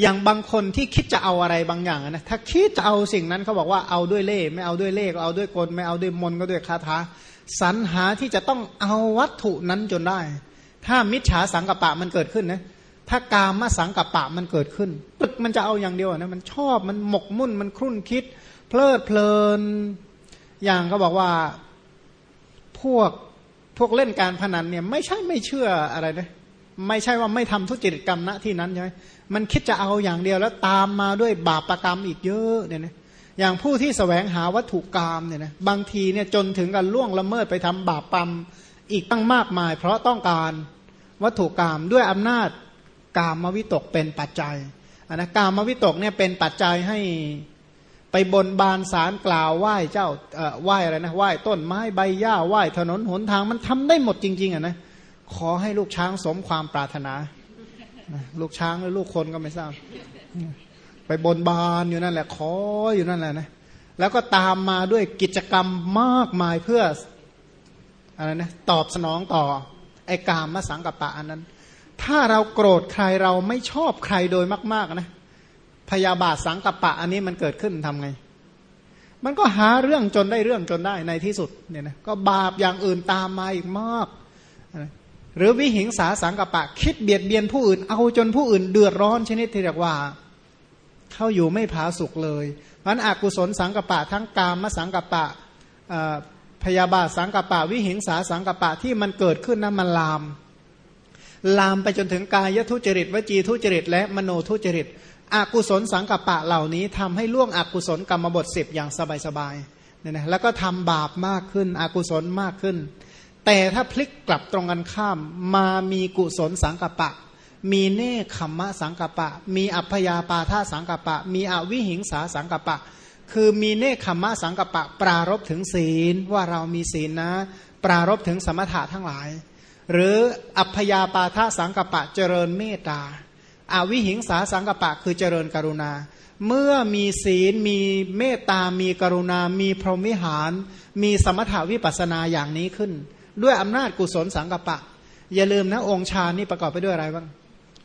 อย่างบางคนที่คิดจะเอาอะไรบางอย่างนะถ้าคิดจะเอาสิ่งนั้นเขาบอกว่าเอาด้วยเล่ไม่เอาด้วยเล่ก็เอาด้วยกลไม่เอาด้วยมนก็ด้วยคาถาสรรหาที่จะต้องเอาวัตถุนั้นจนได้ ถ้ามิจฉาสังกปะมันเกิดขึ้นนะถ้ากามสังกปะมันเกิดขึ้นปึกมันจะเอาอย่างเดียวนะมันชอบมันหมกมุ่นมันครุ่นคิด เพลิดเพลิน อย่างเขาบอกว่าพวกพวกเล่นการพนันเนี่ยไม่ใช่ไม่เชื่ออะไรนะ ไม่ใช่ว่าไม่ทำทุจริตกรรมณที่นั้นใช่ไหมมันคิดจะเอาอย่างเดียวแล้วตามมาด้วยบาปประกรรมอีกเยอะเนี่ยนะอย่างผู้ที่สแสวงหาวัตถุกรรมเนี่ยนะบางทีเนี่ยจนถึงกันล่วงละเมิดไปทำบาปกรรมอีกตั้งมากมาย เพราะต้องการวัตถุกรรมด้วยอำนาจกามวิตกเป็นปัจจัยอนนะกามวิตกเนี่ยเป็นปัจจัยให้ไปบนบานสารกล่าวไหว้เจ้าไหว้อะไรนะไหว้ต้นไม้ใบหญ้าไหว้ถนนหนทางมันทำได้หมดจริงๆอะนะ ขอให้ลูกช้างสมความปรารถนา ลูกช้างหรือลูกคนก็ไม่ทราบ ไปบนบานอยู่นั่นแหละ ขออยู่นั่นแหละนะ แล้วก็ตามมาด้วยกิจกรรมมากมายเพื่ออะไรนะตอบสนองต่อ ไอ้กามมาสังกับปะอันนั้น ถ้าเราโกรธใครเราไม่ชอบใครโดยมาก ๆนะพยาบาทสังกับปะอันนี้มันเกิดขึ้นทำไง มันก็หาเรื่องจนได้เรื่องจนได้ในที่สุดเนี่ยนะก็บาปอย่างอื่นตามมาอีกมาก หรือวิหิงสาสังกปะ คิดเบียดเบียนผู้อื่น เอาจนผู้อื่นเดือดร้อนชนิดที่เรียกว่า เข้าอยู่ไม่ผาสุกเลยมันอกุศลสังกปะ ทั้งกามสังกปะพยาบาทสังกปะ วิหิงสาสังกปะที่มันเกิดขึ้นนั้นมันลาม ลามไปจนถึงกายทุจริตวจีทุจริต และมโนทุจริตอกุศลสังกปะเหล่านี้ทำให้ล่วงอกุศลกรรมบทสิบอย่างสบายๆเนี่ยนะแล้วก็ทำบาปมากขึ้นอกุศลมากขึ้น แต่ถ้าพลิกกลับตรงกันข้าม มามีกุศลสังกปะ มีเนคขมมะสังกปะ มีอัพยาปาทาสังกปะ มีอวิหิงสาสังกปะ คือมีเนคขมมะสังกปะ ปรารบถึงศีลว่าเรามีศีลนะ ปรารบถึงสมถะทั้งหลาย หรืออัพยาปาทาสังกปะเจริญเมตตาอาวิหิงสาสังกปะคือเจริญกรุณา เมื่อมีศีลมีเมตตา มีกรุณา มีพรหมิหาร มีสมถาวิปัสนาอย่างนี้ขึ้น ด้วยอำนาจกุศลสังกปะ อย่าลืมนะองค์ฌานนี่ประกอบไปด้วยอะไรบ้าง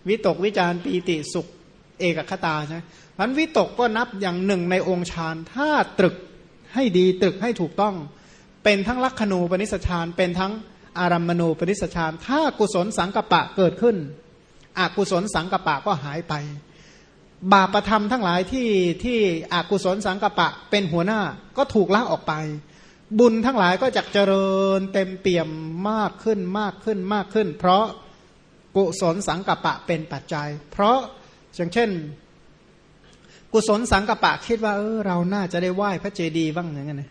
วิตกวิจารปีติสุขเอกคตาใช่ไหมมันวิตกก็นับอย่างหนึ่งในองค์ฌานถ้าตรึกให้ดีตรึกให้ถูกต้อง เป็นทั้งลักขณูปนิสชานเป็นทั้งอารัมมณูปนิสชานถ้ากุศลสังกปะเกิดขึ้นอกุศลสังกปะก็หายไป บาปธรรมทั้งหลายที่ที่อกุศลสังกปะเป็นหัวหน้าก็ถูกละออกไป บุญทั้งหลายก็จะเจริญเต็มเปี่ยมมากขึ้นมากขึ้นมากขึ้น เพราะกุศลสังกปะเป็นปัจจัย เพราะอย่างเช่น กุศลสังกปะคิดว่าเออเราน่าจะได้ไหว้พระเจดีย์บ้างอย่างเงี้ยนะ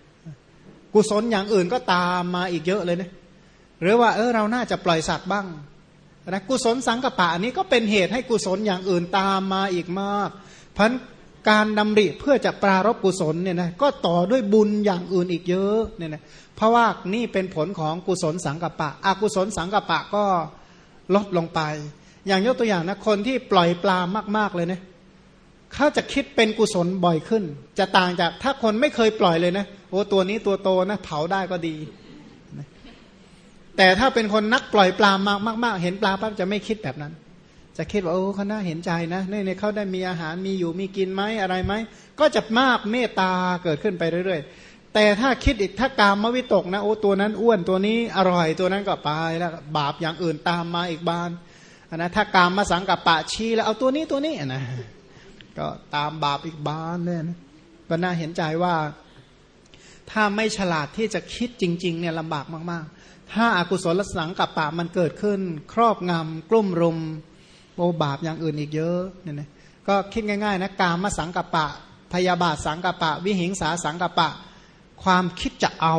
กุศลอย่างอื่นก็ตามมาอีกเยอะเลยนะหรือว่าเออเราน่าจะปล่อยสัตว์บ้างนะกุศลสังกปะนนี้ก็เป็นเหตุให้กุศลอย่างอื่นตามมาอีกมากพัน การดำริเพื่อจะปรารบกุศลเนี่ยนะก็ต่อด้วยบุญอย่างอื่นอีกเยอะเนี่ยนะเพราะว่านี่เป็นผลของกุศลสังกัปปะอกุศลสังกัปปะก็ลดลงไป อย่างยกตัวอย่างนะคนที่ปล่อยปลามากๆเลยเนะเขาจะคิดเป็นกุศลบ่อยขึ้น จะต่างจากถ้าคนไม่เคยปล่อยเลยนะโอ้ตัวนี้ตัวโตนะเผาได้ก็ดี แต่ถ้าเป็นคนนักปล่อยปลามากมากๆเห็นปลาปั๊บจะไม่คิดแบบนั้น จะคิดว่าโอ้เขาน่าเห็นใจนะเนี่ยเขาได้มีอาหารมีอยู่มีกินไหมอะไรไหมก็จะมากเมตตาเกิดขึ้นไปเรื่อย ๆ แต่ถ้าคิดอีกถ้ากามมวิตกนะโอ้ตัวนั้นอ้วนตัวนี้อร่อยตัวนั้นก็ไปแล้วบาปอย่างอื่นตามมาอีกบานนะถ้ากามมาสังกับปะชี้แล้วเอาตัวนี้ตัวนี้นะก็ตามบาปอีกบานเนี่ยนะก็น่าเห็นใจว่า ถ้าไม่ฉลาดที่จะคิดจริง ๆ เนี่ยลำบากมากๆ ถ้าอากุศลสังกับปะมันเกิดขึ้น ครอบงำกลุ่มรุม โอ้บาปอย่างอื่นอีกเยอะเนี่ยนะก็คิดง่ายๆนะกามสังกปะ พยาบาทสังกปะ วิหิงสาสังกปะ ความคิดจะเอา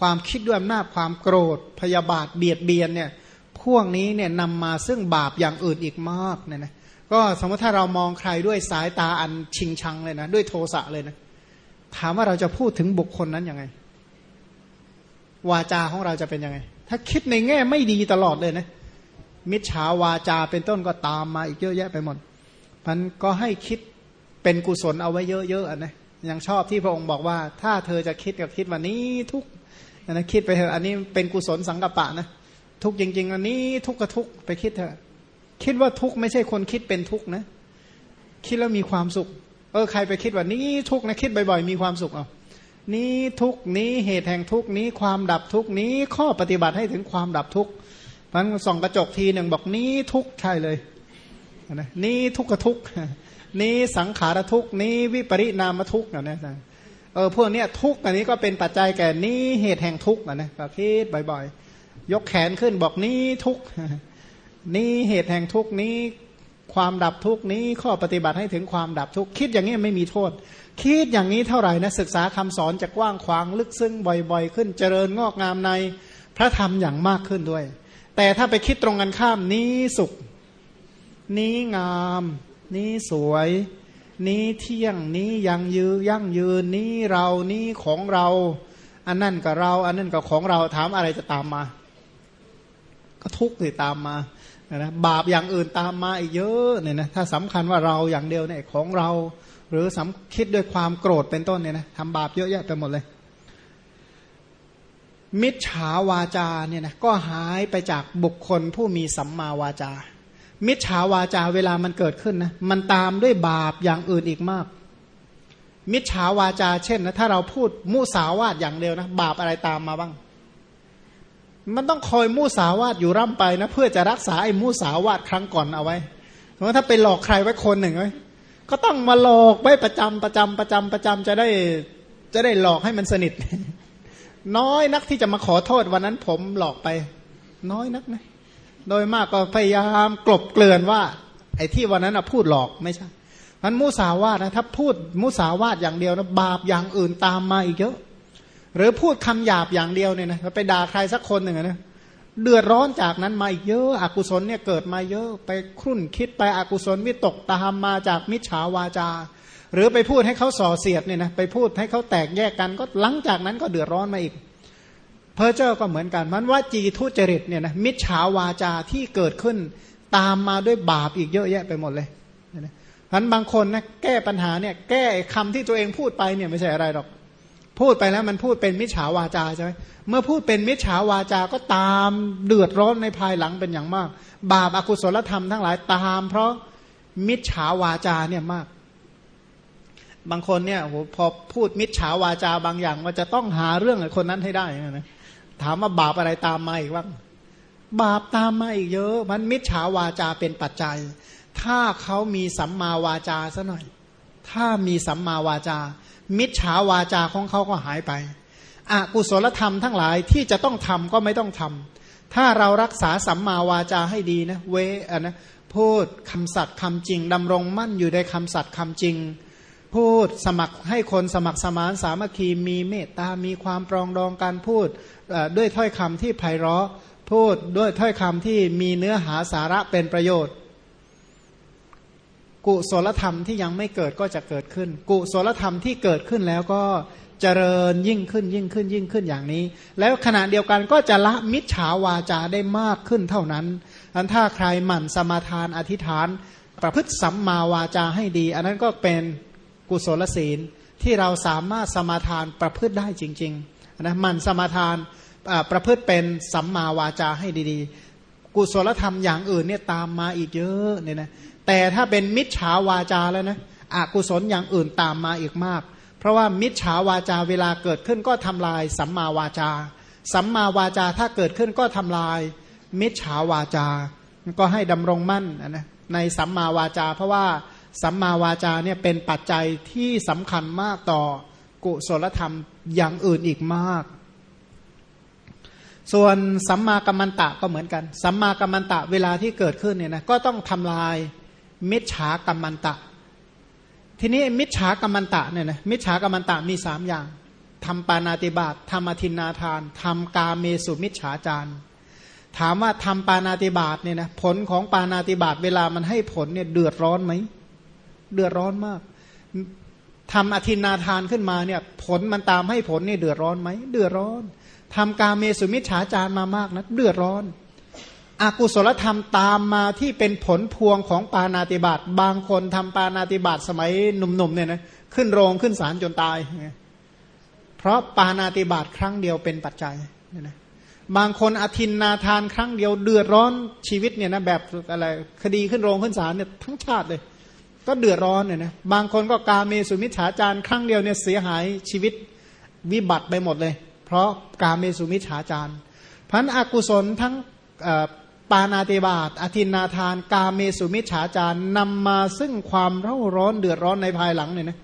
ความคิดด้วยอำนาจความโกรธ พยาบาทเบียดเบียนเนี่ยพวกนี้เนี่ยนำมาซึ่งบาปอย่างอื่นอีกมากเนี่ยนะก็สมมติถ้าเรามองใครด้วยสายตาอันชิงชังเลยนะ ด้วยโทสะเลยนะถามว่าเราจะพูดถึงบุคคลนั้นยังไง วาจาของเราจะเป็นยังไง ถ้าคิดในแง่ไม่ดีตลอดเลยนะ มิจฉาวาจาเป็นต้นก็ตามมาอีกเยอะแยะไปหมดมันก็ให้คิดเป็นกุศลเอาไว้เยอะๆนะยังชอบที่พระองค์บอกว่า ถ้าเธอจะคิดกับคิดวันนี้ทุกนะคิดไปเถอะอันนี้เป็นกุศลสังกปะนะทุกจริง ๆ อันนี้ทุกกระทุกไปคิดเถอะคิดว่าทุกไม่ใช่คนคิดเป็นทุกนะ คิดแล้วมีความสุข เออใครไปคิดว่านี้ทุกนะคิดบ่อยๆ มีความสุขเอานี้ทุกนี้เหตุแห่งทุกนี้ความดับทุกนี้ข้อปฏิบัติให้ถึงความดับทุก มันส่องกระจกทีหนึ่งบอกนี้ทุกใช่เลยนะนี้ทุกขทุกนี้สังขารทุกนี้วิปริณามทุกเนะนะเออพวกเนี้ยทุกอันนี้ก็เป็นปัจจัยแก่นี้เหตุแห่งทุกนะนะก็คิดบ่อยๆ ยกแขนขึ้นบอกนี้ทุกนี้เหตุแห่งทุกนี้ความดับทุกนี้ข้อปฏิบัติให้ถึงความดับทุกคิดอย่างนี้ไม่มีโทษ คิดอย่างนี้เท่าไหร่นะศึกษาคำสอนจะกว้างขวางลึกซึ้งบ่อยๆ ขึ้นเจริญงอกงามในพระธรรมอย่างมากขึ้นด้วย แต่ถ้าไปคิดตรงกันข้ามนี้สุข นี้งาม นี้สวย นี้เที่ยง นี้ยังยืนยั่งยืน นี้เรานี้ของเรา อันนั่นกับเรา อันนั่นกับของเราถามอะไรจะตามมา ก็ทุกข์สิตามมานะบาปอย่างอื่นตามมาอีกเยอะเนี่ยนะถ้าสำคัญว่าเราอย่างเดียวเนี่ยของเรา หรือสำคิดด้วยความโกรธเป็นต้นเนี่ยนะทำบาปเยอะแยะไปหมดเลย มิจฉาวาจาเนี่ยนะก็หายไปจากบุคคลผู้มีสัมมาวาจา มิจฉาวาจาเวลามันเกิดขึ้นนะมันตามด้วยบาปอย่างอื่นอีกมาก มิจฉาวาจา เช่นนะถ้าเราพูดมุสาวาทอย่างเดียวนะบาปอะไรตามมาบ้าง มันต้องคอยมูสาวาดอยู่ร่ำไปนะเพื่อจะรักษาไอ้มูสาวาดครั้งก่อนเอาไว้ เพราะถ้าไปหลอกใครไว้คนหนึ่งไว้ก็ต้องมาหลอกไว้ประจำประจำประจำประจำจะได้จะได้หลอกให้มันสนิท น้อยนักที่จะมาขอโทษวันนั้นผมหลอกไป น้อยนักนะโดยมากก็พยายามกลบเกลื่อนว่า ไอ้ที่วันนั้นอะพูดหลอกไม่ใช่มันมูสาวาดนะถ้าพูดมูสาวาดอย่างเดียวนะบาปอย่างอื่นตามมาอีกเยอะ หรือพูดคำหยาบอย่างเดียวเนี่ยนะไปด่าใครสักคนหนึ่งนะเดือดร้อนจากนั้นมาอีกเยอะอกุศลเนี่ยเกิดมาเยอะไปครุ่นคิดไปอกุศลวิตกตามมาจากมิจฉาวาจา หรือไปพูดให้เขาส่อเสียดเนี่ยนะไปพูดให้เขาแตกแยกกันก็หลังจากนั้นก็เดือดร้อนมาอีก เพอเจ้าก็เหมือนกันมันว่าจีทุจริตเนี่ยนะมิจฉาวาจาที่เกิดขึ้นตามมาด้วยบาปอีกเยอะแยะไปหมดเลยเพราะบางคนนะแก้ปัญหาเนี่ยแก้คำที่ตัวเองพูดไปเนี่ยไม่ใช่อะไรหรอก พูดไปแล้วมันพูดเป็นมิจฉาวาจาใช่ไหมเมื่อพูดเป็นมิจฉาวาจาก็ตามเดือดร้อนในภายหลังเป็นอย่างมาก บาปอากุศลธรรมทั้งหลายตาม เพราะมิจฉาวาจาเนี่ยมาก บางคนเนี่ยโหพอพูดมิจฉาวาจาบางอย่างว่าจะต้องหาเรื่องคนนั้นให้ได้นะถามว่าบาปอะไรตามมาอีกบ้างบาปตามมาอีกเยอะ มันมิจฉาวาจาเป็นปัจจัย ถ้าเขามีสัมมาวาจาซะหน่อย ถ้ามีสัมมาวาจา มิจฉาวาจาของเขาก็หายไปอกุศลธรรมทั้งหลายที่จะต้องทำก็ไม่ต้องทำถ้าเรารักษาสัมมาวาจาให้ดีนะเวอนะพูดคำสัตย์คำจริงดำรงมั่นอยู่ในคำสัตย์คำจริง พูดสมัครให้คนสมัครสมานสามัคคีมีเมตตา มีความปรองดองการพูดด้วยถ้อยคำที่ไพเราะพูดด้วยถ้อยคำที่มีเนื้อหาสาระเป็นประโยชน์ กุศลธรรมที่ยังไม่เกิดก็จะเกิดขึ้น กุศลธรรมที่เกิดขึ้นแล้วก็เจริญยิ่งขึ้นยิ่งขึ้นยิ่งขึ้นอย่างนี้ แล้วขณะเดียวกันก็จะละมิจฉาวาจาได้มากขึ้นเท่านั้นอันถ้าใครหมั่นสมาทานอธิษฐาน ประพฤติสัมมาวาจาให้ดี อันนั้นก็เป็น กุศลศีลที่เราสามารถสมาทานประพฤติได้จริงๆนะมันสมาทานประพฤติเป็นสัมมาวาจาให้ดีๆ กุศลธรรมอย่างอื่นเนี่ยตามมาอีกเยอะเนี่ยนะแต่ถ้าเป็นมิจฉาวาจาแล้วนะอกุศลอย่างอื่นตามมาอีกมาก เพราะว่ามิจฉาวาจาเวลาเกิดขึ้นก็ทำลายสัมมาวาจา สัมมาวาจาถ้าเกิดขึ้นก็ทำลาย มิจฉาวาจา ก็ให้ดำรงมั่นนะในสัมมาวาจา เพราะว่า สัมมาวาจาเนี่ยเป็นปัจจัยที่สำคัญมากต่อกุศลธรรมอย่างอื่นอีกมาก ส่วนสัมมากัมมันตะก็เหมือนกัน สัมมากัมมันตะเวลาที่เกิดขึ้นเนี่ยนะก็ต้องทำลายมิจฉากัมมันตะ ทีนี้มิจฉากัมมันตะเนี่ยนะมิจฉากัมมันตะมีสามอย่างทำปานาติบาตทำอธินาทานทำกาเมสุมิจฉาจารถามว่าทำปานาติบาตเนี่ยนะผลของปานาติบาตเวลามันให้ผลเนี่ยเดือดร้อนไหม เดือดร้อนมากทำอธินาทานขึ้นมาเนี่ยผลมันตามให้ผลเนี่ยเดือดร้อนไหมเดือดร้อนทำกาเมสุมิจฉาจารมามากนะเดือดร้อนอกุศลธรรมตามมาที่เป็นผลพวงของปานาติบาตบางคนทำปานาติบาตสมัยหนุ่มๆเนี่ยนะขึ้นโรงขึ้นศาลจนตาย เพราะปานาติบาตครั้งเดียวเป็นปัจจัยเนี่ยนะบางคนอธินนาทานครั้งเดียวเดือดร้อนชีวิตเนี่ยนะแบบอะไรคดีขึ้นโรงขึ้นศาลเนี่ยทั้งชาติเลย ก็เดือดร้อนเนี่ยนะบางคนก็กาเมสุมิจฉาจารครั้งเดียวเนี่ยเสียหายชีวิตวิบัติไปหมดเลย เพราะกาเมสุมิจฉาจารพันอกุศลทั้งปานาติบาตอธินนาทาน กาเมสุมิจฉาจารนำมาซึ่งความเร่าร้อนเดือดร้อนในภายหลังเนี่ยนะ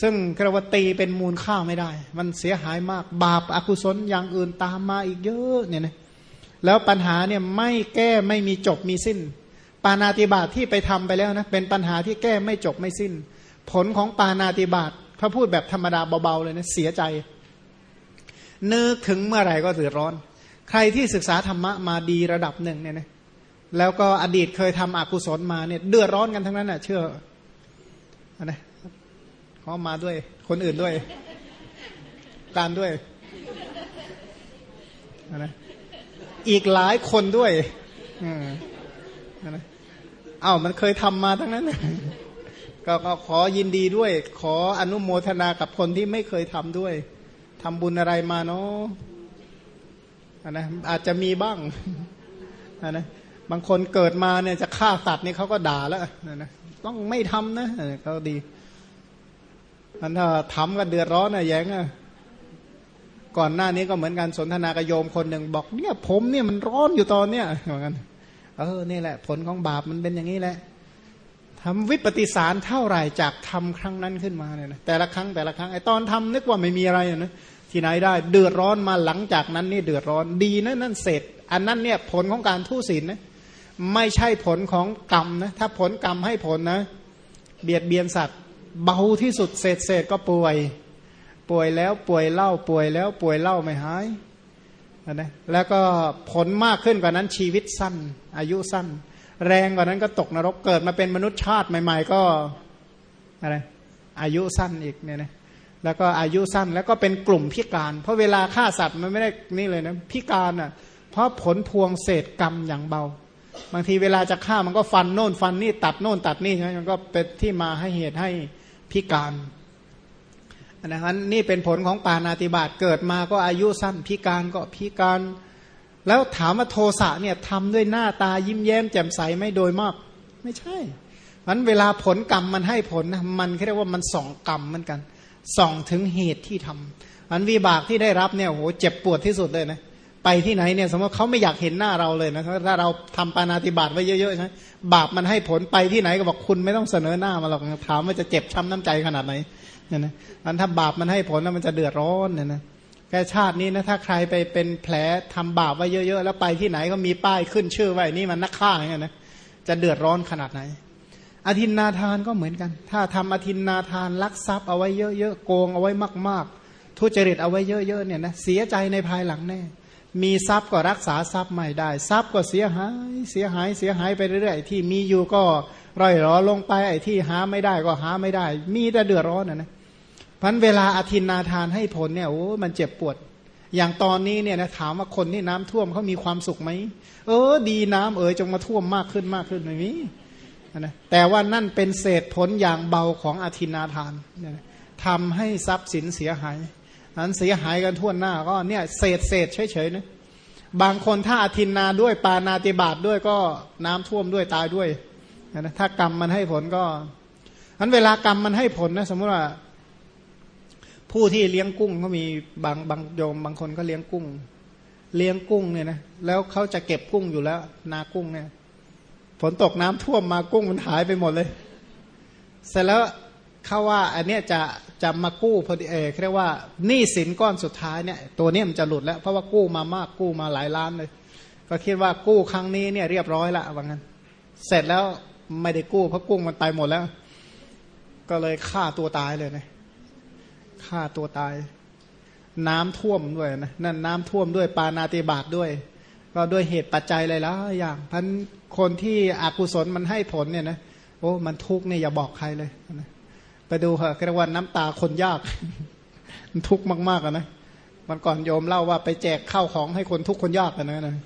ซึ่งกระวตีเป็นมูลค่าไม่ได้ มันเสียหายมากบาปอากุศลอย่างอื่นตามมาอีกเยอะเนี่ยนะแล้วปัญหาเนี่ยไม่แก้ไม่มีจบมีสิ้น ปานาติบาตที่ไปทำไปแล้วนะเป็นปัญหาที่แก้ไม่จบไม่สิ้น ผลของปานาติบาตถ้าพูดแบบธรรมดาเบาๆเลยนะเสียใจ นึกถึงเมื่อไหร่ก็เดือดร้อน ใครที่ศึกษาธรรมะมาดีระดับหนึ่งเนี่ยนะแล้วก็อดีตเคยทำอกุศลมาเนี่ยเดือดร้อนกันทั้งนั้นนะ่ะ เชื่อนะเขามาด้วย คนอื่นด้วย การด้วยนะอีกหลายคนด้วย อืมนะ เอ้ามันเคยทำมาทั้งนั้นก็ขอยินดีด้วย ขออนุโมทนากับคนที่ไม่เคยทำด้วยทำบุญอะไรมาเนาะนะอาจจะมีบ้างนะบางคนเกิดมาเนี่ยจะฆ่าสัตว์นี่เขาก็ด่าแล้วนะต้องไม่ทำนะเขาดีมันถ้าทำก็เดือดร้อนนะแย้งอะก่อนหน้านี้ก็เหมือนกันสนทนากระโยมคนหนึ่งบอกเนี่ย ผมเนี่ยมันร้อนอยู่ตอนเนี้ยเหมือนกัน เออนี่แหละ ผลของบาปมันเป็นอย่างนี้แหละทำวิปฏิสารเท่าไหร่จากทำครั้งนั้นขึ้นมาเนี่ยนะแต่ละครั้งแต่ละครั้งไอ้ตอนทำนึกว่าไม่มีอะไรนะที่ไหนได้เดือดร้อนมาหลังจากนั้นนี่เดือดร้อนดีนะนั่นเสร็จ อันนั้นเนี่ยผลของการทุศีลนะไม่ใช่ผลของกรรมนะถ้าผลกรรมให้ผลนะ เบียดเบียนสัตว์ เบาที่สุดเศษเศษก็ป่วย ป่วยแล้วป่วยเล่าป่วยแล้วป่วยเล่าไม่หาย นะแล้วก็ผลมากขึ้นกว่านั้นชีวิตสั้น อายุสั้น แรงกว่านั้นก็ตกนรกเกิดมาเป็นมนุษย์ชาติใหม่ ๆ ก็อะไรอายุสั้นอีกเนี่ยนะแล้วก็อายุสั้นแล้วก็เป็นกลุ่มพิการ เพราะเวลาฆ่าสัตว์มันไม่ได้นี่เลยนะพิการอะเพราะผลพวงเศษกรรมอย่างเบา บางทีเวลาจะฆ่ามันก็ฟันโน่นฟันนี่ตัดโน่นตัดนี่ใช่ไหมมันก็เป็นที่มาให้เหตุให้พิการ นะครับนี่เป็นผลของปานาติบาตเกิดมาก็อายุสั้นพิการก็พิการ แล้วถามว่าโทสะเนี่ยทำด้วยหน้าตายิ้มแย้มแจ่มใสไม่โดยมาก ไม่ใช่มันเวลาผลกรรมมันให้ผลนะมันเรียกว่ามันส่องกรรมเหมือนกันส่องถึงเหตุที่ทำอันวิบากที่ได้รับเนี่ยโหเจ็บปวดที่สุดเลยนะไปที่ไหนเนี่ยสมมติเขาไม่อยากเห็นหน้าเราเลยนะถ้าเราทำปานาติบาตไว้เยอะๆใช่บาปมันให้ผลไปที่ไหนก็บอกคุณไม่ต้องเสนอหน้ามาหรอกถามว่าจะเจ็บช้าน้ำใจขนาดไหน เนี่ยนะอันถ้าบาปมันให้ผลแล้วมันจะเดือดร้อนเนี่ยนะแค่ชาตินี้นะถ้าใครไปเป็นแผลทำบาปไว้เยอะๆแล้วไปที่ไหนก็มีป้ายขึ้นชื่อไว้นี่มันนักฆ่าอย่างเงี้ยนะจะเดือดร้อนขนาดไหนอธินนาทานก็เหมือนกัน ถ้าทำอธินนาทานลักทรัพย์เอาไว้เยอะๆโกงเอาไว้มากๆ ทุจริตเอาไว้เยอะๆเนี่ยนะเสียใจในภายหลังแน่มีทรัพย์ก็รักษาทรัพย์ไม่ได้ ทรัพย์ก็เสียหายเสียหายเสียหายไปเรื่อยๆที่มีอยู่ก็ร่อยรอลงไปไอ้ที่หาไม่ได้ก็หาไม่ได้ มีแต่เดือดร้อนนะนะ พันเวลาอธินาทานให้ผลเนี่ยโอ้มันเจ็บปวด อย่างตอนนี้เนี่ยนะถามว่าคนที่น้ำท่วมเขามีความสุขไหมเออ ดีน้ำเอ๋ยจงมาท่วมมากขึ้นมากขึ้นไม่มีนะแต่ว่านั่นเป็นเศษผลอย่างเบาของอธินาทานนะทำให้ทรัพย์สินเสียหายนั้นเสียหายกันทั่วหน้าก็เนี่ยเศษเศษเฉยๆนะบางคนถ้าอธินาด้วยปานาติบาตด้วยก็น้ำท่วมด้วยตายด้วยนะถ้ากรรมมันให้ผลก็นั้นเวลากรรมมันให้ผลนะสมมติว่า ผู้ที่เลี้ยงกุ้งเขามีบางบางโยมบางคนก็เลี้ยงกุ้ง เลี้ยงกุ้งเนี่ยนะแล้วเขาจะเก็บกุ้งอยู่แล้ว นากุ้งเนี่ยฝนตกน้ำท่วมมากุ้งมันหายไปหมดเลย เสร็จแล้วเขาว่า อันเนี้ยจะจะมากู้พอดีเอเรียกว่าหนี้สินก้อนสุดท้ายเนี่ย ตัวเนี้ยมันจะหลุดแล้ว เพราะว่ากู้มามากกู้มาหลายล้านเลย ก็คิดว่ากู้ครั้งนี้เนี่ยเรียบร้อยละว่างั้น เสร็จแล้วไม่ได้กู้เพราะกุ้งมันตายหมดแล้ว ก็เลยฆ่าตัวตายเลยเนะ ฆ่าตัวตาย น้ำท่วมด้วยนะนั่นน้ำท่วมด้วยปานาติบาตด้วย ก็ด้วยเหตุปัจจัยอะไรแล้วอย่างพันคนที่อกุศลมันให้ผลเนี่ยนะโอ้มันทุกข์เนี่ยอย่าบอกใครเลยนะไปดูเหอะกระวันน้ำตาคนยาก มันทุกข์มากๆนะมันก่อนโยมเล่าว่าไปแจกข้าวของให้คนทุกข์คนยากกันนะนะ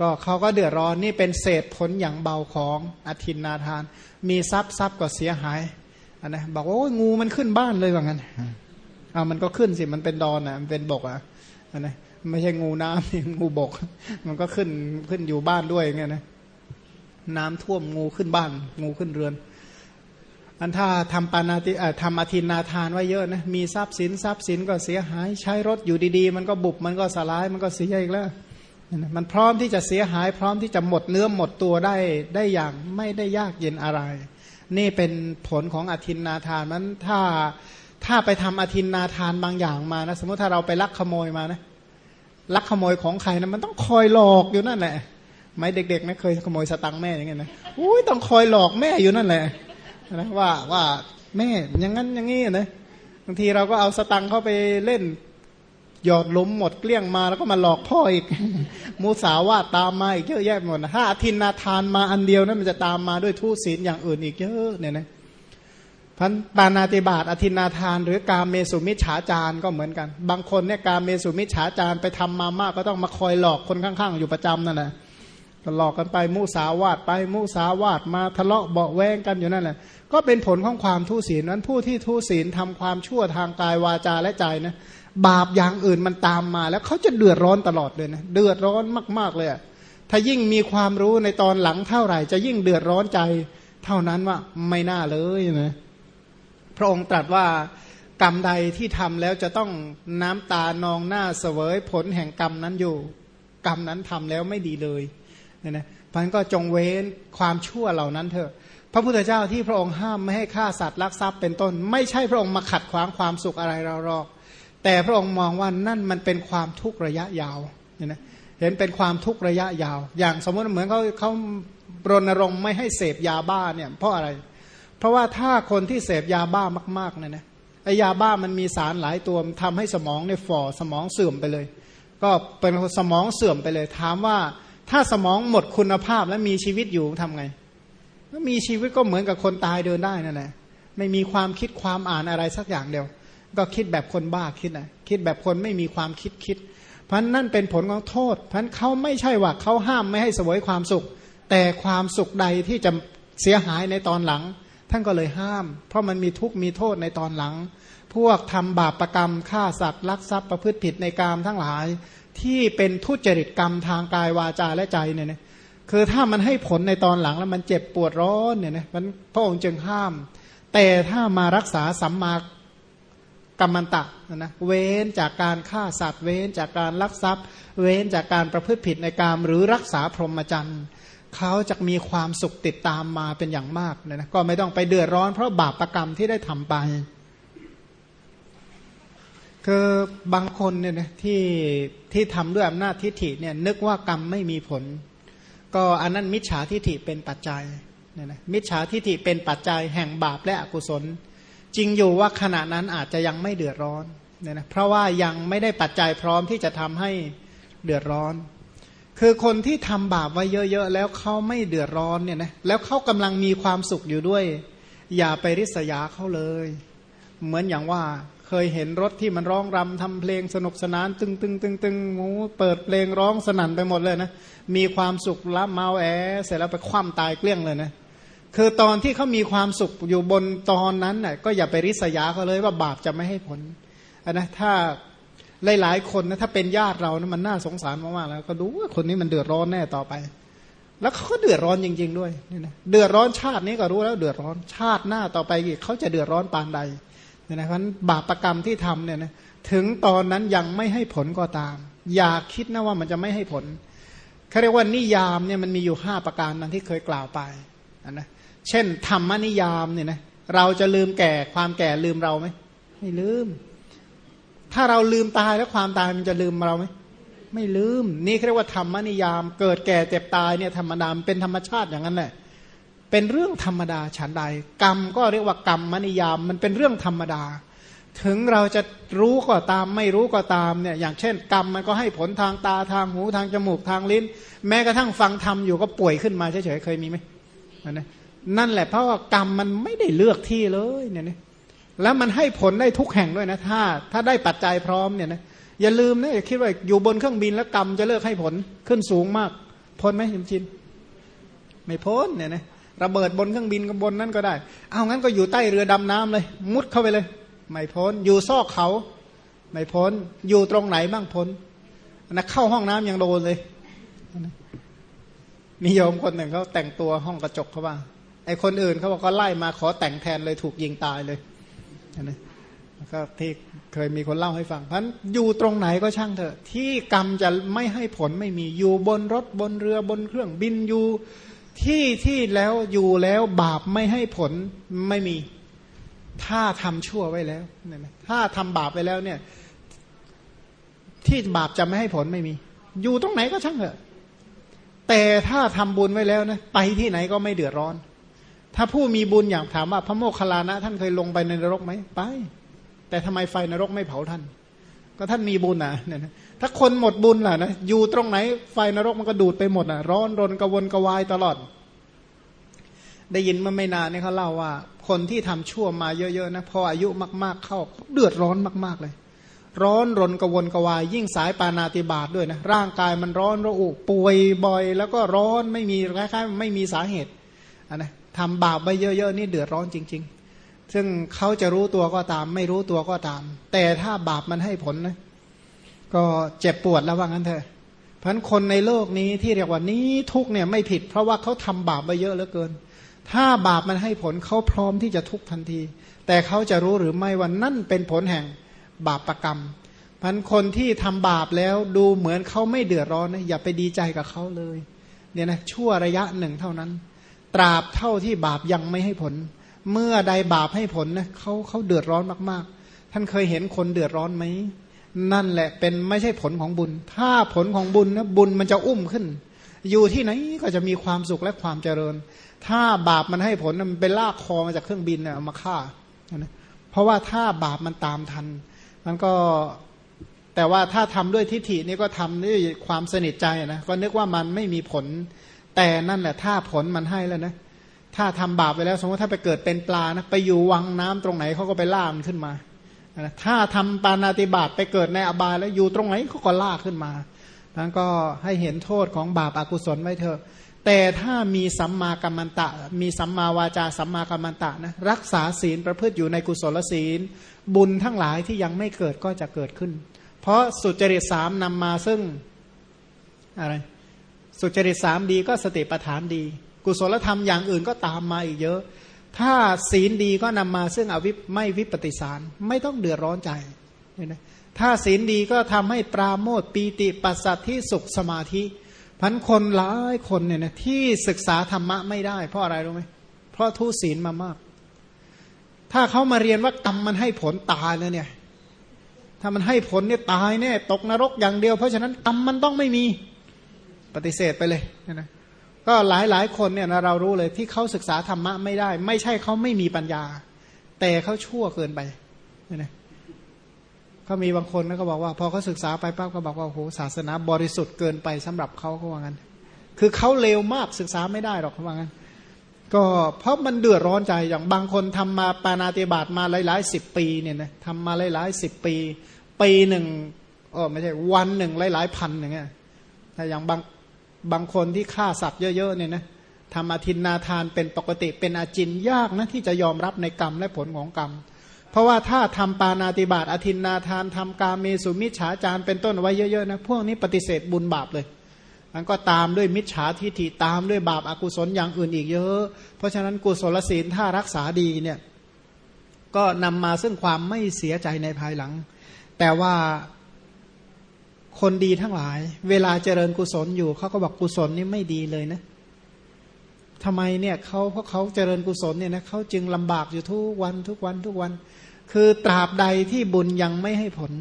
ก็เขาก็เดือดร้อนนี่เป็นเศษผลอย่างเบาของอธินนาทาน มีทรัพย์ทรัพย์ก็เสียหายอันนะบอกว่างูมันขึ้นบ้านเลยว่างั้น อามันก็ขึ้นสิมันเป็นดอนอะมันเป็นบกอะอันนะไม่ใช่งูน้ำงูบก มันก็ขึ้นขึ้นอยู่บ้านด้วยเงี้ยนะน้ำท่วมงูขึ้นบ้าน งูขึ้นเรือน อันถ้าทำปานาติทำอธินนาทานไว้เยอะนะมีทรัพย์สินทรัพย์สินก็เสียหายใช้รถอยู่ดีๆ มันก็บุบมันก็สลายมันก็เสียอีกแล้วมันพร้อมที่จะเสียหาย พร้อมที่จะหมดเนื้อหมดตัวได้ได้อย่างไม่ได้ยากเย็นอะไร นี่เป็นผลของอธินนาทานมันถ้า ถ้าไปทำอธินนาทานบางอย่างมานะสมมติถ้าเราไปลักขโมยมานะลักขโมยของใครนะมันต้องคอยหลอกอยู่นั่นแหละไม่เด็กๆไม่เคยขโมยสตังค์แม่อย่างเงี้ยนะอุ้ยต้องคอยหลอกแม่อยู่นั่นแหละนะว่าว่าแม่อย่างนั้นอย่างนี้นะบางทีเราก็เอาสตังค์เข้าไปเล่น หยอดล้มหมดเกลี้ยงมาแล้วก็มาหลอกพ่ออีก มูสาวาตามมาอีกเยอะแยะหมดนะถ้าอธินนาทานมาอันเดียวนั้นมันจะตามมาด้วยทุศีลอย่างอื่นอีกเยอะเนี่ยนะ พันปานาติบาตอธินาทาน หรือการเมสุมิฉาจารก็เหมือนกัน บางคนเนี่ยการเมสุมิฉาจารไปทำมามากก็ต้องมาคอยหลอกคนข้างๆ อยู่ประจำนั่นแหละก็หลอกกันไปมูสาวาดไปมูสาวาดมาทะเลาะเบาแวงกันอยู่นั่นแหละ ก็เป็นผลของความทุศีลนั้นผู้ที่ทุศีลทำความชั่วทางกายวาจาและใจนะบาปอย่างอื่นมันตามมา แล้วเขาจะเดือดร้อนตลอดเลยนะเดือดร้อนมากๆเลยถ้ายิ่งมีความรู้ในตอนหลังเท่าไหร่ จะยิ่งเดือดร้อนใจ เท่านั้นว่าไม่น่าเลยนะ พระองค์ตรัสว่ากรรมใดที่ทำแล้วจะต้องน้ำตานองหน้าเสวยผลแห่งกรรมนั้นอยู่ กรรมนั้นทำแล้วไม่ดีเลยเนี่ยนะพันก็จงเว้นความชั่วเหล่านั้นเถอะ พระพุทธเจ้าที่พระองค์ห้ามไม่ให้ฆ่าสัตว์ลักทรัพย์เป็นต้น ไม่ใช่พระองค์มาขัดขวางความสุขอะไรเราหรอก แต่พระองค์มองว่านั่นมันเป็นความทุกข์ระยะยาวเนี่ยนะเห็นเป็นความทุกข์ระยะยาว อย่างสมมติเหมือนเขาเขารณรงค์ไม่ให้เสพยาบ้าเนี่ยเพราะอะไรเพราะว่าถ้าคนที่เสพยาบ้ามากๆเนี่ยนะไอยาบ้ามันมีสารหลายตัวทำให้สมองในฝ่อสมองเสื่อมไปเลย ก็เป็นสมองเสื่อมไปเลย ถามว่าถ้าสมองหมดคุณภาพและมีชีวิตอยู่ทำไง ก็มีชีวิตก็เหมือนกับคนตายเดินได้นั่นแหละไม่มีความคิดความอ่านอะไรสักอย่างเดียว ก็คิดแบบคนบ้าคิดนะคิดแบบคนไม่มีความคิดคิด เพราะนั่นเป็นผลของโทษ เพราะเขาไม่ใช่ว่าเขาห้ามไม่ให้สวยความสุข แต่ความสุขใดที่จะเสียหายในตอนหลัง ท่านก็เลยห้าม เพราะมันมีทุกข์มีโทษในตอนหลัง พวกทำบาปประกรรมฆ่าสัตว์ลักทรัพย์ประพฤติผิดในกามทั้งหลาย ที่เป็นทุจริตกรรมทางกายวาจาและใจเนี่ยนะคือถ้ามันให้ผลในตอนหลังแล้วมันเจ็บปวดร้อนเนี่ยนะมันพระองค์จึงห้าม แต่ถ้ามารักษาสัมมากรรมันตะนะเว้นจากการฆ่าสัตว์ เว้นจากการลักทรัพย์ เว้นจากการประพฤติผิดในกามหรือรักษาพรหมจรรย์ เขาจะมีความสุขติดตามมาเป็นอย่างมากนี่ยนะก็ไม่ต้องไปเดือดร้อนเพราะบาปประกรรมที่ได้ทำไปคือบางคนเนี่ยนะที่ที่ทำด้วยอำนาจทิฏฐิเนี่ยนึกว่ากรรมไม่มีผล ก็อันนั้นมิจฉาทิฏฐิเป็นปัจจัยเนี่ยนะมิจฉาทิฏฐิเป็นปัจจัยแห่งบาปและอกุศล จริงอยู่ว่าขณะนั้นอาจจะยังไม่เดือดร้อนเนี่ยนะเพราะว่ายังไม่ได้ปัจจัยพร้อมที่จะทำให้เดือดร้อน คือคนที่ทำบาปไว้เยอะๆแล้วเขาไม่เดือดร้อนเนี่ยนะแล้วเขากำลังมีความสุขอยู่ด้วย อย่าไปริษยาเขาเลย เหมือนอย่างว่าเคยเห็นรถที่มันร้องรำทำเพลงสนุกสนาน ตึงตึงตึงตึงโอ้เปิดเพลงร้องสนั่นไปหมดเลยนะมีความสุขละเมาแอ เสร็จแล้วไปคว่ำตายเกลี้ยงเลยนะคือตอนที่เขามีความสุขอยู่บนตอนนั้นน่ะก็อย่าไปริษยาเขาเลยว่าบาปจะไม่ให้ผลนนะถ้า หลายๆคนนะถ้าเป็นญาติเรานะมันน่าสงสารมากๆแล้ว ก็ดูว่าคนนี้มันเดือดร้อนแน่ต่อไป แล้วเขาก็เดือดร้อนจริง ๆ ด้วยนี่นะเดือดร้อนชาตินี้ก็รู้แล้วเดือดร้อนชาติหน้าต่อไปอีกเขาจะเดือดร้อนปานใดเนี่ยนะเพราะบาปรกรรมที่ทำเนี่ยนะถึงตอนนั้นยังไม่ให้ผลก็ตาม อย่าคิดนะว่ามันจะไม่ให้ผลเขาเรียกว่านิยามเนี่ยมันมีอยู่ห้าประการนั้นที่เคยกล่าวไปนะเช่นธรรมนิยามเนี่ยนะเราจะลืมแก่ความแก่ลืมเราไหมไม่ลืม ถ้าเราลืมตายแล้วความตายมันจะลืมเราไหมไม่ลืม นี่เรียกว่าธรรมนิยาม เกิดแก่เจ็บตายเนี่ยธรรมดามเป็นธรรมชาติอย่างนั้นแหละเป็นเรื่องธรรมดาฉันใด กรรมก็เรียกว่ากรรมมนิยามมันเป็นเรื่องธรรมดา ถึงเราจะรู้ก็ตามไม่รู้ก็ตามเนี่ยอย่างเช่น กรรมมันก็ให้ผลทางตาทางหูทางจมูกทางลิ้น แม้กระทั่งฟังธรรมอยู่ก็ป่วยขึ้นมาเฉยๆเคยมีไหมนั่นแหละเพราะว่ากรรมมันไม่ได้เลือกที่เลยเนี่ยนะ แล้วมันให้ผลได้ทุกแห่งด้วยนะถ้า ถ้าได้ปัจจัยพร้อมเนี่ยนะอย่าลืมนะอย่าคิดว่าอยู่บนเครื่องบินแล้วกรรมจะเลิกให้ผลขึ้นสูงมากพ้นไหมยิมชินไม่พ้นเนี่ยนะระเบิดบนเครื่องบินกับบนนั้นก็ได้ เอางั้นก็อยู่ใต้เรือดำน้ำเลย มุดเข้าไปเลย ไม่พ้น อยู่ซอกเขา ไม่พ้น อยู่ตรงไหนบ้างพ้นนะเข้าห้องน้ำยังโดนเลยมีโยมคนหนึ่งเขาแต่งตัวห้องกระจกเขาว่าไอไอคนอื่นเขาบอกก็ไล่มาขอแต่งแทนเลยถูกยิงตายเลย นะก็ที่เคยมีคนเล่าให้ฟังเพราะอยู่ตรงไหนก็ช่างเถอะ ที่กรรมจะไม่ให้ผลไม่มีอยู่บนรถบนเรือบนเครื่องบินอยู่ที่ที่แล้วอยู่แล้วบาปไม่ให้ผลไม่มี ถ้าทำชั่วไว้แล้วเนี่ยถ้าทำบาปไปแล้วเนี่ย ที่บาปจะไม่ให้ผลไม่มี อยู่ตรงไหนก็ช่างเถอะ แต่ถ้าทำบุญไว้แล้วนะไปที่ไหนก็ไม่เดือดร้อน ถ้าผู้มีบุญอย่างถามว่าพระโมคคัลลานะ ท่านเคยลงไปในนรกไหมไป แต่ทำไมไฟนรกไม่เผาท่าน ก็ท่านมีบุญนะเนี่ยนะถ้าคนหมดบุญล่ะนะอยู่ตรงไหนไฟนรกมันก็ดูดไปหมดอะ ร้อนรนกระวนกระวายตลอด ได้ยินมาไม่นานนี่เขาเล่าว่า คนที่ทำชั่วมาเยอะๆนะพออายุมาก ๆ เข้าเดือดร้อนมาก ๆเลย ร้อนรนกระวนกระวาย ยิ่งสายปานาติบาตด้วยนะร่างกายมันร้อนระอุป่วยบ่อย แล้วก็ร้อนไม่มีคล้ายๆไม่มีสาเหตุอันนะ ทำบาปไปเยอะๆนี่เดือดร้อนจริง ๆ ซึ่งเขาจะรู้ตัวก็ตาม ไม่รู้ตัวก็ตาม แต่ถ้าบาปมันให้ผลนะก็เจ็บปวดแล้วว่างั้นเถอะเพราะคนในโลกนี้ที่เรียกว่านี้ทุกเนี่ยไม่ผิด เพราะว่าเขาทำบาปไปเยอะเหลือเกิน ถ้าบาปมันให้ผลเขาพร้อมที่จะทุกทันที แต่เขาจะรู้หรือไม่ว่านั่นเป็นผลแห่งบาปประกรรมพันคนที่ทำบาปแล้วดูเหมือนเขาไม่เดือดร้อนนะอย่าไปดีใจกับเขาเลย เนี่ยนะชั่วระยะหนึ่งเท่านั้น ตราบเท่าที่บาปยังไม่ให้ผล เมื่อใดบาปให้ผลนะเขาเขาเดือดร้อนมากๆ ท่านเคยเห็นคนเดือดร้อนไหมนั่นแหละเป็นไม่ใช่ผลของบุญ ถ้าผลของบุญนะบุญมันจะอุ้มขึ้น อยู่ที่ไหนก็จะมีความสุขและความเจริญ ถ้าบาปมันให้ผลมันเป็นลากคอมาจากเครื่องบินเนี่ยมาฆ่านะเพราะว่าถ้าบาปมันตามทัน มันก็แต่ว่าถ้าทำด้วยทิฏฐินี่ก็ทำด้วยความสนิทใจนะก็นึกว่ามันไม่มีผล แต่นั่นแหละถ้าผลมันให้แล้วนะ ถ้าทำบาปไปแล้ว สมมติถ้าไปเกิดเป็นปลานะไปอยู่วังน้ำตรงไหนเขาก็ไปล่ามันขึ้นมาถ้าทำปานาติบาตไปเกิดในอบายแล้วอยู่ตรงไหนเขาก็ล่าขึ้นมานั้นก็ให้เห็นโทษของบาปอากุศลไว้เถอะแต่ถ้ามีสัมมากัมมันตะ มีสัมมาวาจาสัมมากัมมันตะนะรักษาศีลประพฤติอยู่ในกุศลศีล บุญทั้งหลายที่ยังไม่เกิดก็จะเกิดขึ้น เพราะสุจริตสามนำมาซึ่งอะไร สุจริตสามดีก็สติปัฏฐานดี กุศลธรรมอย่างอื่นก็ตามมาอีกเยอะ ถ้าศีลดีก็นำมาซึ่งอวิไม่วิปฏิสารไม่ต้องเดือดร้อนใจเห็นไหมถ้าศีลดีก็ทำให้ปราโมทปีติปัสสัทที่สุขสมาธิพันคนหลายคนเนี่ยนะที่ศึกษาธรรมะไม่ได้ เพราะอะไรรู้ไหมเพราะทุศีลมามาก ถ้าเขามาเรียนว่ากรรมมันให้ผลตายแล้วเนี่ย ถ้ามันให้ผลเนี่ยตายแน่ตกนรกอย่างเดียว เพราะฉะนั้นกรรมมันต้องไม่มี ปฏิเสธไปเลยนะก็หลายหลายคนเนี่ยนะเรารู้เลยที่เขาศึกษาธรรมะไม่ได้ ไม่ใช่เขาไม่มีปัญญา แต่เขาชั่วเกินไปเนี่ยเขามีบางคนนะเขาบอกว่า พอเขาศึกษาไปปั๊บเขาบอกว่าโอ้โหศาสนาบริสุทธิ์เกินไปสำหรับเขาเขาว่างั้น คือเขาเลวมากศึกษาไม่ได้หรอกเขาว่างั้น ก็เพราะมันเดือดร้อนใจอย่างบางคนทำมาปานาติบาตมาหลายๆสิบปีเนี่ยนะทำมาหลายๆสิบปี ปีหนึ่งเออไม่ใช่วันหนึ่งหลายๆพันอย่างเงี้ยแต่อย่างบาง บางคนที่ฆ่าสัตว์เยอะๆเนี่ยนะทำอาทินนาทานเป็นปกติเป็นอาจินยากนะที่จะยอมรับในกรรมและผลของกรรม เพราะว่าถ้าทำปานาติบาตอาทินนาทานทำกาเมสุมิจฉาจารเป็นต้นไว้เยอะๆนะพวกนี้ปฏิเสธบุญบาปเลยมันก็ตามด้วยมิจฉาทิฏฐิตามด้วยบาปอากุศลอย่างอื่นอีกเยอะ เพราะฉะนั้นกุศลศีลถ้ารักษาดีเนี่ยก็นำมาซึ่งความไม่เสียใจในภายหลัง แต่ว่า คนดีทั้งหลาย เวลาเจริญกุศลอยู่เขาก็บอกกุศลนี่ไม่ดีเลยนะทำไมเนี่ยเขาเพราะเขาเจริญกุศลเนี่ยนะเขาจึงลำบากอยู่ทุกวันทุกวันทุกวัน คือตราบใดที่บุญยังไม่ให้ผล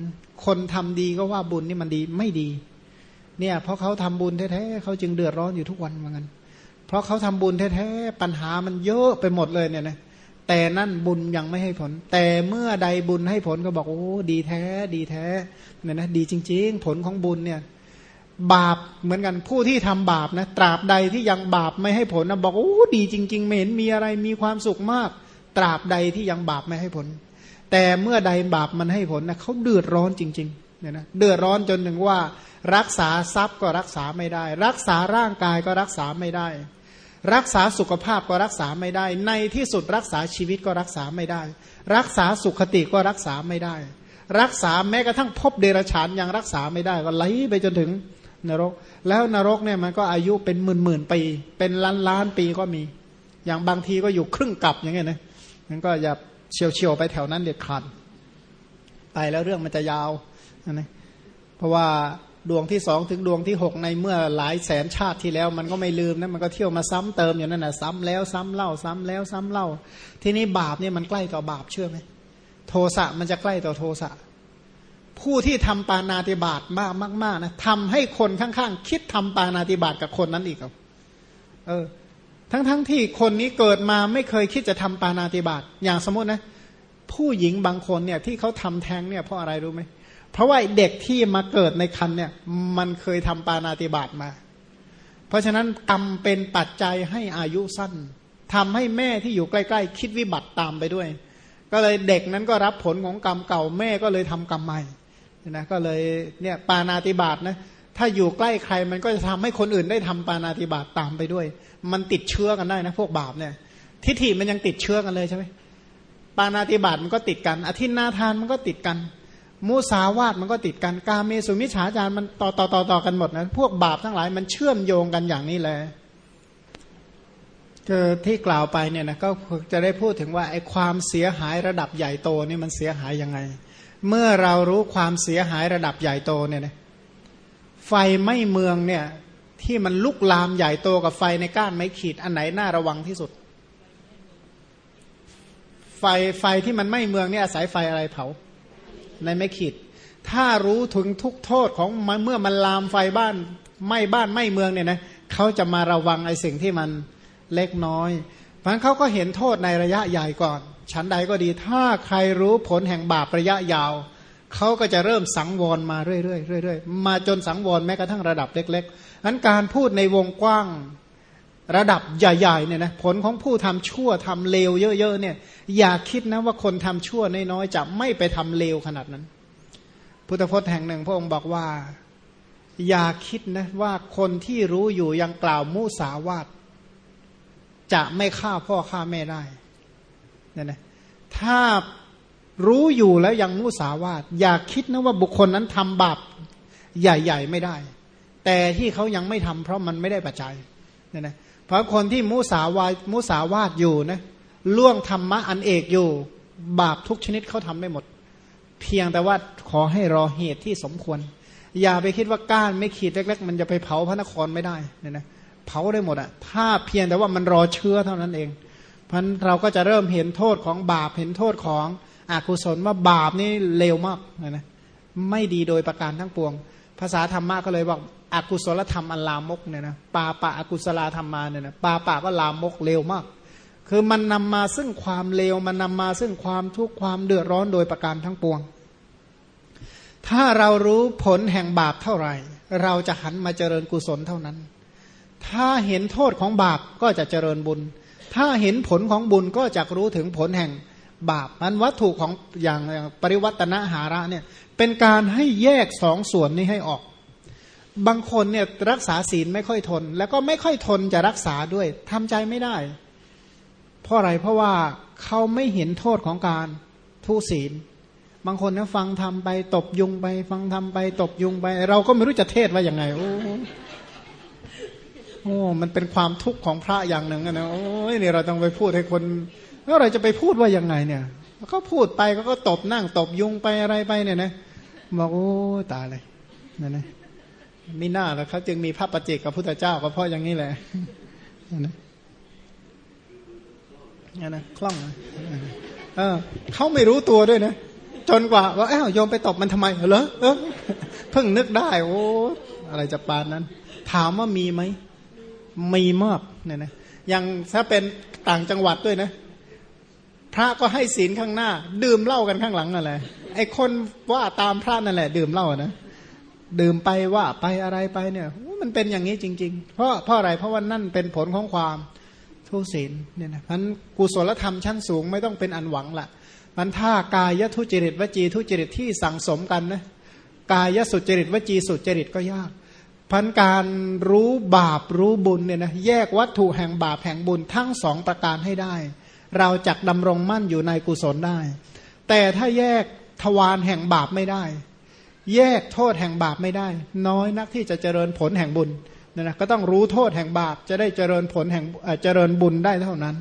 คนทำดีก็ว่าบุญนี่มันดีไม่ดี เนี่ยเพราะเขาทำบุญแท้ๆเขาจึงเดือดร้อนอยู่ทุกวันเหมือนกันเพราะเขาทำบุญแท้ๆปัญหามันเยอะไปหมดเลยเนี่ยนะ แต่นั่นบุญยังไม่ให้ผล แต่เมื่อใดบุญให้ผลก็บอกโอ้ดีแท้ ดีแท้เนี่ยนะดีจริง ๆ ผลของบุญเนี่ย บาปเหมือนกันผู้ที่ทำบาปนะตราบใดที่ยังบาปไม่ให้ผลนะบอกโอ้ดีจริง ๆ ไม่เห็นมีอะไรมีความสุขมาก ตราบใดที่ยังบาปไม่ให้ผล แต่เมื่อใดบาปมันให้ผลนะเขาเดือดร้อนจริง ๆ เนี่ยนะเดือดร้อนจนถึงว่า รักษาทรัพย์ก็รักษาไม่ได้ รักษาร่างกายก็รักษาไม่ได้ รักษาสุขภาพก็รักษาไม่ได้ ในที่สุดรักษาชีวิตก็รักษาไม่ได้ รักษาสุขติก็รักษาไม่ได้ รักษาแม้กระทั่งพบเดรัจฉานยังรักษาไม่ได้ก็ไหลไปจนถึงนรก แล้วนรกเนี่ยมันก็อายุเป็นหมื่นหมื่นปี เป็นล้านล้านปีก็มี อย่างบางทีก็อยู่ครึ่งกับอย่างเงี้ยนะมันก็อย่าเฉียวเฉียวไปแถวนั้นเด็ดขาดไปแล้วเรื่องมันจะยาวนะเพราะว่า ดวงที่สองถึงดวงที่หกในเมื่อหลายแสนชาติที่แล้วมันก็ไม่ลืมนะมันก็เที่ยวมาซ้ำเติมอย่างนั้นนะซ้ำแล้วซ้ำเล่าซ้ำแล้วซ้ำเล่า ทีนี้บาปเนี่ยมันใกล้ต่อบาปเชื่อไหมโทสะมันจะใกล้ต่อโทสะผู้ที่ทำปานาติบาตมากมากๆนะทำให้คนข้างๆ คิดทำปานาติบาตกับคนนั้นอีกครับเออ ทั้งๆทที่คนนี้เกิดมาไม่เคยคิดจะทำปานาติบาตอย่างสมมตินะ ผู้หญิงบางคนเนี่ยที่เขาทำแท้งเนี่ยเพราะอะไรรู้ไหมเพราะว่าเด็กที่มาเกิดในคันเนี่ย มันเคยทำปานาติบาตมา เพราะฉะนั้นกรรมเป็นปัจจัยให้อายุสั้นทำให้แม่ที่อยู่ใกล้ ๆ คิดวิบัติตามไปด้วย ก็เลยเด็กนั้นก็รับผลของกรรมเก่าแม่ก็เลยทำกรรมใหม่นะก็เลยเนี่ยปานาติบาตนะถ้าอยู่ใกล้ใครมันก็จะทำให้คนอื่นได้ทำปานาติบาตตามไปด้วย มันติดเชื้อกันได้นะพวกบาปเนี่ย ทิฏฐิมันยังติดเชื้อกันเลยใช่ไหมปานาติบาตมันก็ติดกันอธินนาทานมันก็ติดกัน มุสาวาตมันก็ติดกันกาเมสุมิฉาจารมันต่อต่อต่อต่อกันหมดนะพวกบาปทั้งหลายมันเชื่อมโยงกันอย่างนี้แหละคือที่กล่าวไปเนี่ยนะก็จะได้พูดถึงว่าไอ้ความเสียหายระดับใหญ่โตนี่มันเสียหายยังไง เมื่อเรารู้ความเสียหายระดับใหญ่โตเนี่ยนะไฟไม้เมืองเนี่ยที่มันลุกลามใหญ่โตกับไฟในก้านไม้ขีดอันไหนน่าระวังที่สุด ไฟไฟที่มันไม้เมืองเนี่ยอาศัยไฟอะไรเผา ในไม่ขีด ถ้ารู้ถึงทุกโทษของมันเมื่อมันลามไฟบ้านไหม้บ้านไหม้เมืองเนี่ยนะเขาจะมาระวังไอ้สิ่งที่มันเล็กน้อยเพราะเขาก็เห็นโทษในระยะใหญ่ก่อน ชั้นใดก็ดี ถ้าใครรู้ผลแห่งบาประยะยาวเขาก็จะเริ่มสังวรมาเรื่อยๆเรื่อยๆมาจนสังวรแม้กระทั่งระดับเล็กๆนั้นการพูดในวงกว้าง ระดับใหญ่ๆเนี่ยนะผลของผู้ทำชั่วทำเลวเยอะๆเนี่ย อย่าคิดนะว่าคนทำชั่วน้อยๆจะไม่ไปทำเลวขนาดนั้น พุทธพจน์แห่งหนึ่งพระองค์บอกว่า อย่าคิดนะว่าคนที่รู้อยู่ยังกล่าวมุสาวาทจะไม่ฆ่าพ่อฆ่าแม่ได้นี่นะถ้ารู้อยู่แล้วยังมุสาวาทอย่าคิดนะว่าบุคคลนั้นทำบาปใหญ่ ๆ ไม่ได้ แต่ที่เขายังไม่ทำเพราะมันไม่ได้ปัจจัยเนี่ยนะ เพราะคนที่มุสาวามุสาวาทอยู่นะล่วงธรรมะอันเอกอยู่ บาปทุกชนิดเขาทำได้หมด เพียงแต่ว่าขอให้รอเหตุที่สมควร อย่าไปคิดว่าก้านไม่ขีดเล็ก ๆ มันจะไปเผาพระนครไม่ได้เนี่ยนะเผาได้หมดอะถ้าเพียงแต่ว่ามันรอเชื้อเท่านั้นเอง เพราะเราก็จะเริ่มเห็นโทษของบาปเห็นโทษของอกุศลว่าบาปนี่เลวมากนะนะไม่ดีโดยประการทั้งปวง ภาษาธรรมะก็เลยบอก อกุศลธรรมอันลามกเนี่ยนะปาปะอกุศลธรรมมาเนี่ยนะปาปะก็ลามกเร็วมาก คือมันนำมาซึ่งความเลวมันนำมาซึ่งความทุกข์ความเดือดร้อนโดยประการทั้งปวง ถ้าเรารู้ผลแห่งบาปเท่าไหร่ เราจะหันมาเจริญกุศลเท่านั้น ถ้าเห็นโทษของบาปก็จะเจริญบุญ ถ้าเห็นผลของบุญก็จะรู้ถึงผลแห่งบาปมันวัตถุของอย่างปริวัตนหาระเนี่ยเป็นการให้แยกสองส่วนนี้ให้ออก บางคนเนี่ยรักษาศีลไม่ค่อยทน แล้วก็ไม่ค่อยทนจะรักษาด้วยทำใจไม่ได้ เพราะอะไรเพราะว่าเขาไม่เห็นโทษของการทุศีล บางคนเนี่ยฟังทำไปตบยุงไป ฟังทำไปตบยุงไป เราก็ไม่รู้จะเทศว่าอย่างไงโอ้โอ้มันเป็นความทุกข์ของพระอย่างหนึ่งนะโอ้ยนี่เราต้องไปพูดให้คนแล้วเราจะไปพูดว่ายังไงเนี่ยก็พูดไปก็ตบนั่งตบยุงไปอะไรไปเนี่ยนะบอกโอ้ตายเลยนั่นนะ ไม่น่าแล้วเขาจึงมีพระประเจกกับพุทธเจ้าก็เพราะอย่างนี้แหละนะนี่นะคล่องเออเขาไม่รู้ตัวด้วยนะจนกว่าว่าเอ้าโยมไปตบมันทำไมเหรอเออเพิ่งนึกได้ โอ้อะไรจะปานนั้น ถามว่ามีไหมมีมากเนี่ยนะอย่างถ้าเป็นต่างจังหวัดด้วยนะ พระก็ให้ศีลข้างหน้า ดื่มเหล้ากันข้างหลังนั่นแหละไอ้คนว่าตามพระนั่นแหละ ดื่มเหล้านะ ดื่มไปว่าไปอะไรไปเนี่ยมันเป็นอย่างนี้จริง ๆ เพราะเพราะอะไรเพราะว่านั่นเป็นผลของความทุศีลเนี่ยนะพันกุศลธรรมชั้นสูงไม่ต้องเป็นอันหวังละมันถ้ากายทุจริตวจีทุจริตที่สั่งสมกันนะกายสุจริตวจีสุจริตก็ยากพันการรู้บาปรู้บุญเนี่ยนะแยกวัตถุแห่งบาปแห่งบุญทั้งสองประการให้ได้ เราจักดำรงมั่นอยู่ในกุศลได้ แต่ถ้าแยกทวารแห่งบาปไม่ได้ แยกโทษแห่งบาปไม่ได้ น้อยนักที่จะเจริญผลแห่งบุญนะนะก็ต้องรู้โทษแห่งบาปจะได้เจริญผลแห่งเจริญบุญได้เท่านั้น